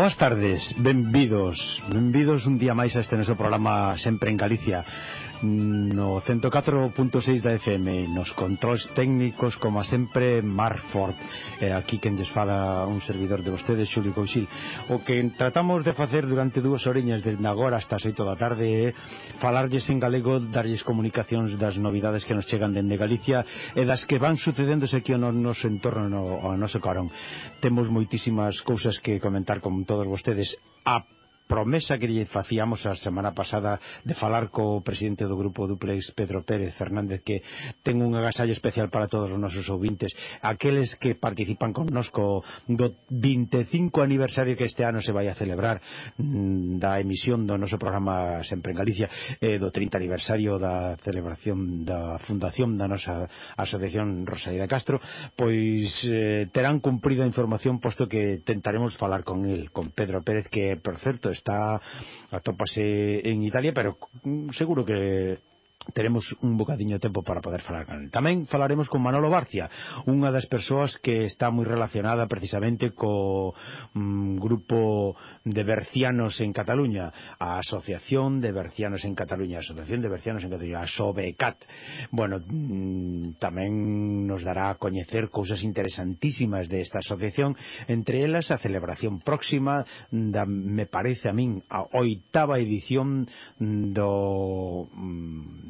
Boas tardes, benvidos Benvidos un día máis a este noso programa Sempre en Galicia no 104.6 da FM nos controls técnicos como sempre Marford eh, aquí quen desfala un servidor de vostedes Xulio Couchil o que tratamos de facer durante dúas oreñas desde agora hasta as oito da tarde é falarlles en galego darlles comunicacións das novidades que nos chegan dende Galicia e das que van sucedéndose aquí no noso entorno no, ao noso carón. Temos moitísimas cousas que comentar con todos vostedes. A promesa que lle facíamos a semana pasada de falar co presidente do grupo Duplex Pedro Pérez Fernández que ten un agasallo especial para todos os nosos ouvintes aqueles que participan connosco do 25 aniversario que este ano se vai a celebrar mm, da emisión do noso programa Sempre en Galicia eh, do 30 aniversario da celebración da fundación da nosa asociación Rosalía Castro pois eh, terán cumprido a información posto que tentaremos falar con el con Pedro Pérez que por certo está atópase en Italia, pero mm, seguro que teremos un bocadiño de tempo para poder falar con ele. Tamén falaremos con Manolo Barcia, unha das persoas que está moi relacionada precisamente co mm, grupo de bercianos en Cataluña, a Asociación de Bercianos en Cataluña, a Asociación de Bercianos en Cataluña, a SOBECAT. Bueno, mm, tamén nos dará a coñecer cousas interesantísimas desta asociación, entre elas a celebración próxima da, me parece a min, a oitava edición do mm,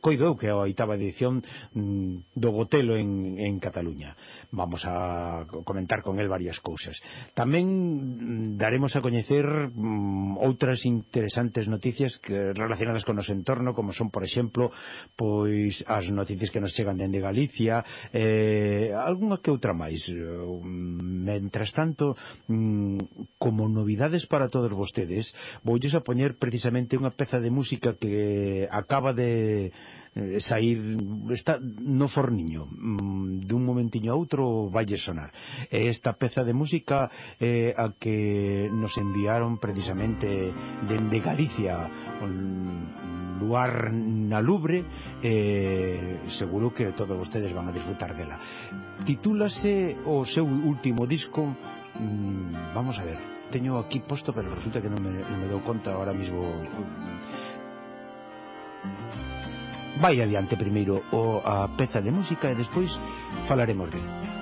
coido eu que é a oitava edición mm, do Botelo en, en Cataluña. Vamos a comentar con el varias cousas. Tamén mm, daremos a coñecer mm, outras interesantes noticias que, relacionadas con nos entorno como son por exemplo pois as noticias que nos chegan dende Galicia eh, algunha que outra máis. Mentras tanto como novidades para todos vostedes voulles a poñer precisamente unha peza de música que acaba de Eh, eh, de sair está no forniño mm, dun momentiño a outro valle sonar. E esta peza de música eh, a que nos enviaron precisamente dende Galicia luar na lubre eh, seguro que todos vostedes van a disfrutar dela. Titúlase o seu último disco mm, vamos a ver teño aquí posto pero resulta que non me, non me dou conta ahora mismo vai adiante primeiro o, a peza de música e despois falaremos dele.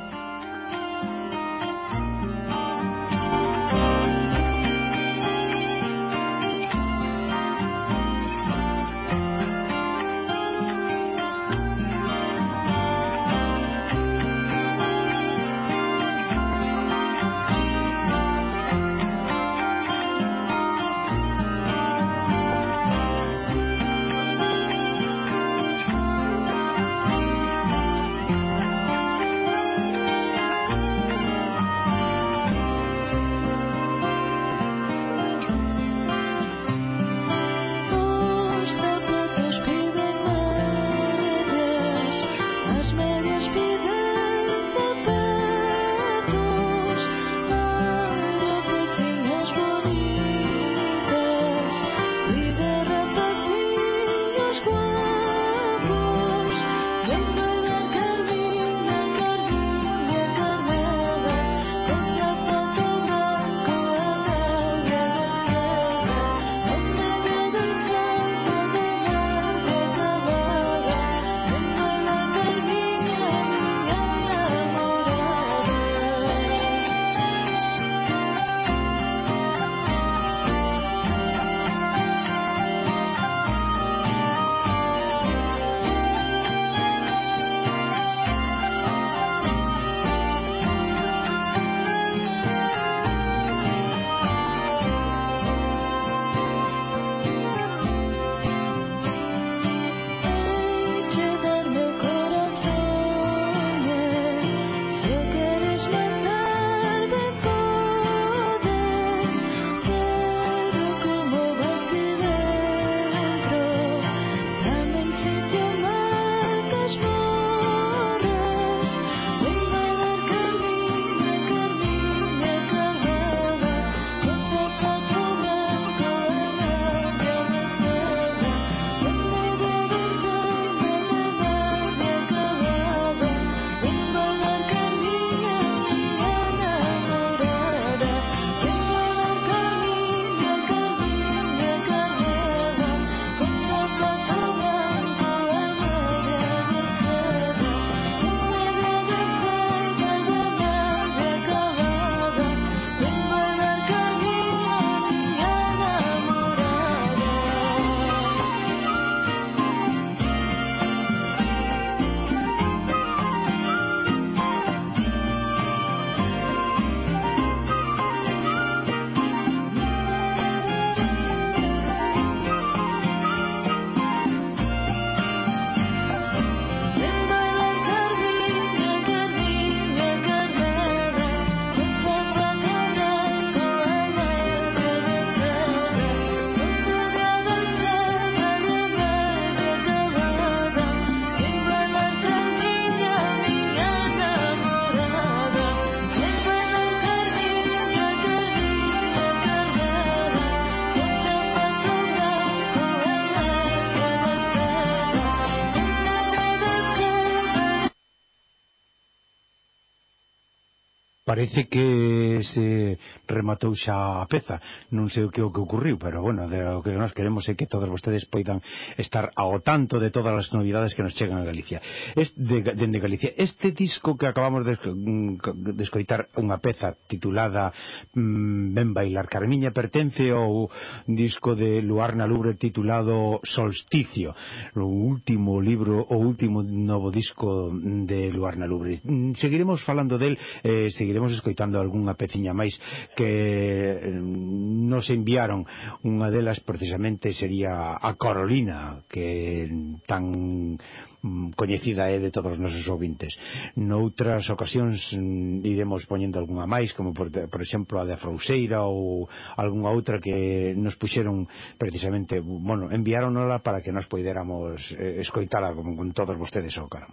parece que se rematou xa a peza. Non sei o que o que ocurriu pero bueno de o que nós queremos é que todos vostedes poidan estar ao tanto de todas as novidades que nos chegan a Galicia. Este, de, de, Galicia este disco que acabamos de, mm, de escoitar unha peza titulada mmm, Ben Bailar Carmiña pertence ao disco de Luarna Lubre titulado Solsticio o último libro o último novo disco de Luarna Lubre mm, seguiremos falando del eh, seguiremos estamos escoitando algunha peciña máis que eh, nos enviaron. Unha delas precisamente sería a Carolina que tan mm, coñecida é de todos os nosos ouvintes. Noutras ocasións mm, iremos poñendo algunha máis como por, por exemplo a de Frouseira ou algunha outra que nos puxeron precisamente bueno, enviáronola para que nos poidéramos eh, escoitala con, con todos vostedes ao cara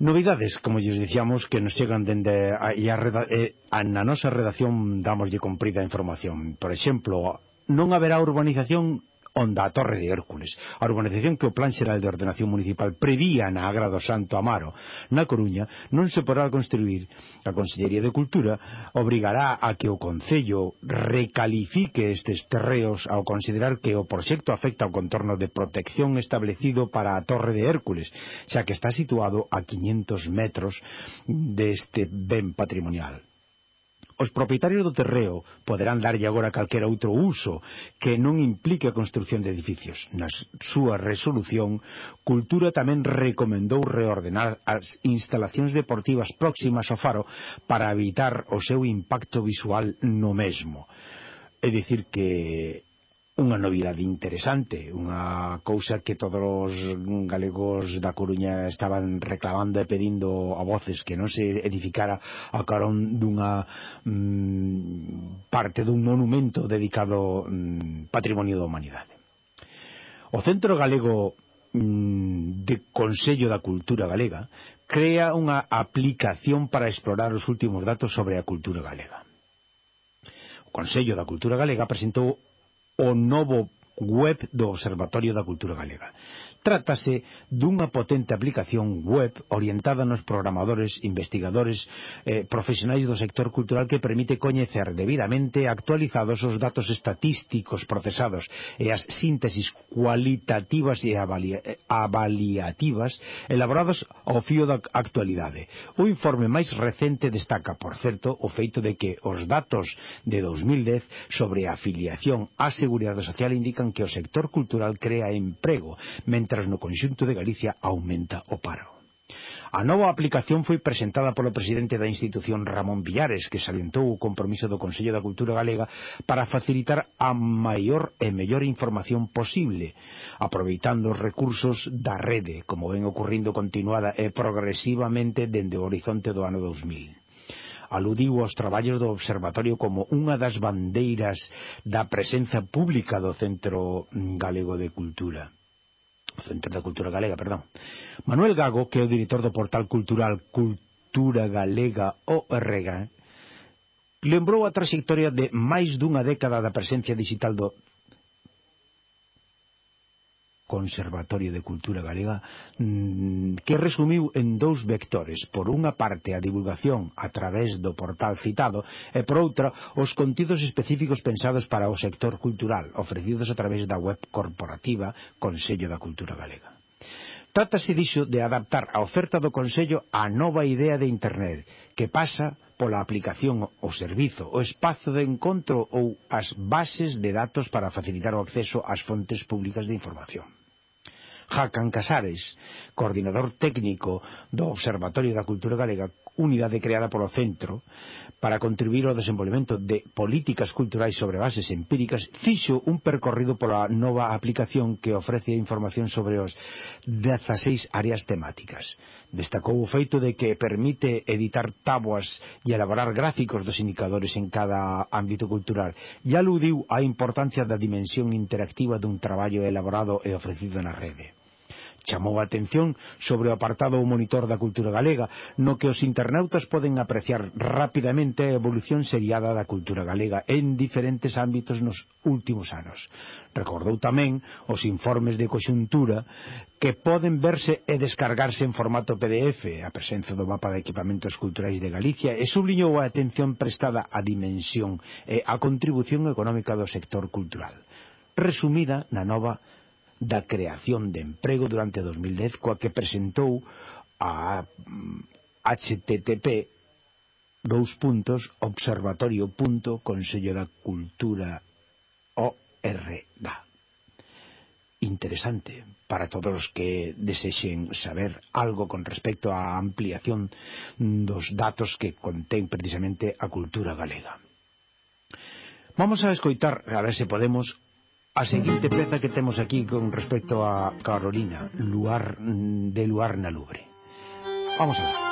Novidades, como lles dicíamos, que nos chegan dende a, a, reda, eh, a na nosa redacción damoslle comprida información. Por exemplo, non haberá urbanización onda a Torre de Hércules, a urbanización que o Plan Xeral de Ordenación Municipal prevía na Agrado Santo Amaro, na Coruña, non se podrá construir. A Consellería de Cultura obrigará a que o Concello recalifique estes terreos ao considerar que o proxecto afecta ao contorno de protección establecido para a Torre de Hércules, xa que está situado a 500 metros deste ben patrimonial os propietarios do terreo poderán darlle agora calquera outro uso que non implique a construción de edificios. Na súa resolución, Cultura tamén recomendou reordenar as instalacións deportivas próximas ao faro para evitar o seu impacto visual no mesmo. É dicir que unha novidade interesante, unha cousa que todos os galegos da Coruña estaban reclamando e pedindo a voces que non se edificara a carón dunha mm, parte dun monumento dedicado mm, patrimonio da humanidade. O Centro Galego mm, de Consello da Cultura Galega crea unha aplicación para explorar os últimos datos sobre a cultura galega. O Consello da Cultura Galega presentou o novo web do Observatorio da Cultura Galega. Trátase dunha potente aplicación web orientada nos programadores, investigadores, eh, profesionais do sector cultural que permite coñecer debidamente actualizados os datos estatísticos procesados e as síntesis cualitativas e avaliativas elaborados ao fío da actualidade. O informe máis recente destaca, por certo, o feito de que os datos de 2010 sobre a afiliación á Seguridade Social indican que o sector cultural crea emprego, mentre mentras no conxunto de Galicia aumenta o paro. A nova aplicación foi presentada polo presidente da institución Ramón Villares, que salientou o compromiso do Consello da Cultura Galega para facilitar a maior e mellor información posible, aproveitando os recursos da rede, como ven ocurrindo continuada e progresivamente dende o horizonte do ano 2000 aludiu aos traballos do observatorio como unha das bandeiras da presenza pública do Centro Galego de Cultura Centro da Cultura Galega, perdón. Manuel Gago, que é o director do portal cultural Cultura Galega ORG, lembrou a trayectoria de máis dunha década da presencia digital do Conservatorio de Cultura Galega mm, que resumiu en dous vectores por unha parte a divulgación a través do portal citado e por outra os contidos específicos pensados para o sector cultural ofrecidos a través da web corporativa Consello da Cultura Galega Trátase dixo de adaptar a oferta do Consello á nova idea de Internet, que pasa pola aplicación, o servizo, o espazo de encontro ou as bases de datos para facilitar o acceso ás fontes públicas de información. Jacan Casares, coordinador técnico do Observatorio da Cultura Galega, unidade creada polo centro para contribuir ao desenvolvemento de políticas culturais sobre bases empíricas, fixo un percorrido pola nova aplicación que ofrece información sobre os 16 áreas temáticas. Destacou o feito de que permite editar tabuas e elaborar gráficos dos indicadores en cada ámbito cultural e aludiu á importancia da dimensión interactiva dun traballo elaborado e ofrecido na rede chamou a atención sobre o apartado o monitor da cultura galega, no que os internautas poden apreciar rapidamente a evolución seriada da cultura galega en diferentes ámbitos nos últimos anos. Recordou tamén os informes de coxuntura que poden verse e descargarse en formato PDF, a presenza do mapa de equipamentos culturais de Galicia e subliñou a atención prestada á dimensión e á contribución económica do sector cultural, resumida na nova da creación de emprego durante 2010 coa que presentou a mm, http dous puntos observatorio punto consello da cultura org interesante para todos os que desexen saber algo con respecto á ampliación dos datos que contén precisamente a cultura galega. Vamos a escoitar a ver se podemos A seguinte peza que temos aquí con respecto a Carolina, Luar de Luar na Lubre. Vamos a ver.